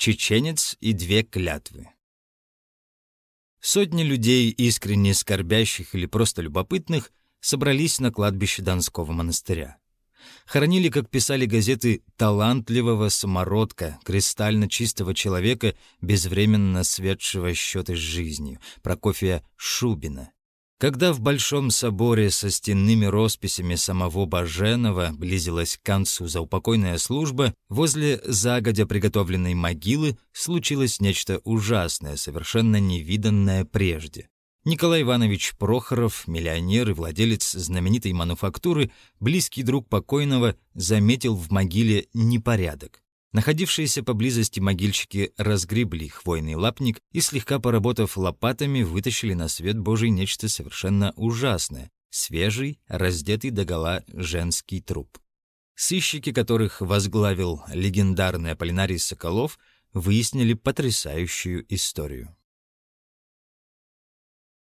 Чеченец и две клятвы. Сотни людей, искренне скорбящих или просто любопытных, собрались на кладбище Донского монастыря. Хоронили, как писали газеты, талантливого самородка, кристально чистого человека, безвременно светшего счеты с жизнью, Прокофия Шубина. Когда в Большом соборе со стенными росписями самого Баженова близилась к концу заупокойная служба, возле загодя приготовленной могилы случилось нечто ужасное, совершенно невиданное прежде. Николай Иванович Прохоров, миллионер и владелец знаменитой мануфактуры, близкий друг покойного, заметил в могиле непорядок. Находившиеся поблизости могильщики разгребли хвойный лапник и, слегка поработав лопатами, вытащили на свет Божий нечто совершенно ужасное — свежий, раздетый догола женский труп. Сыщики, которых возглавил легендарный Аполлинарий Соколов, выяснили потрясающую историю.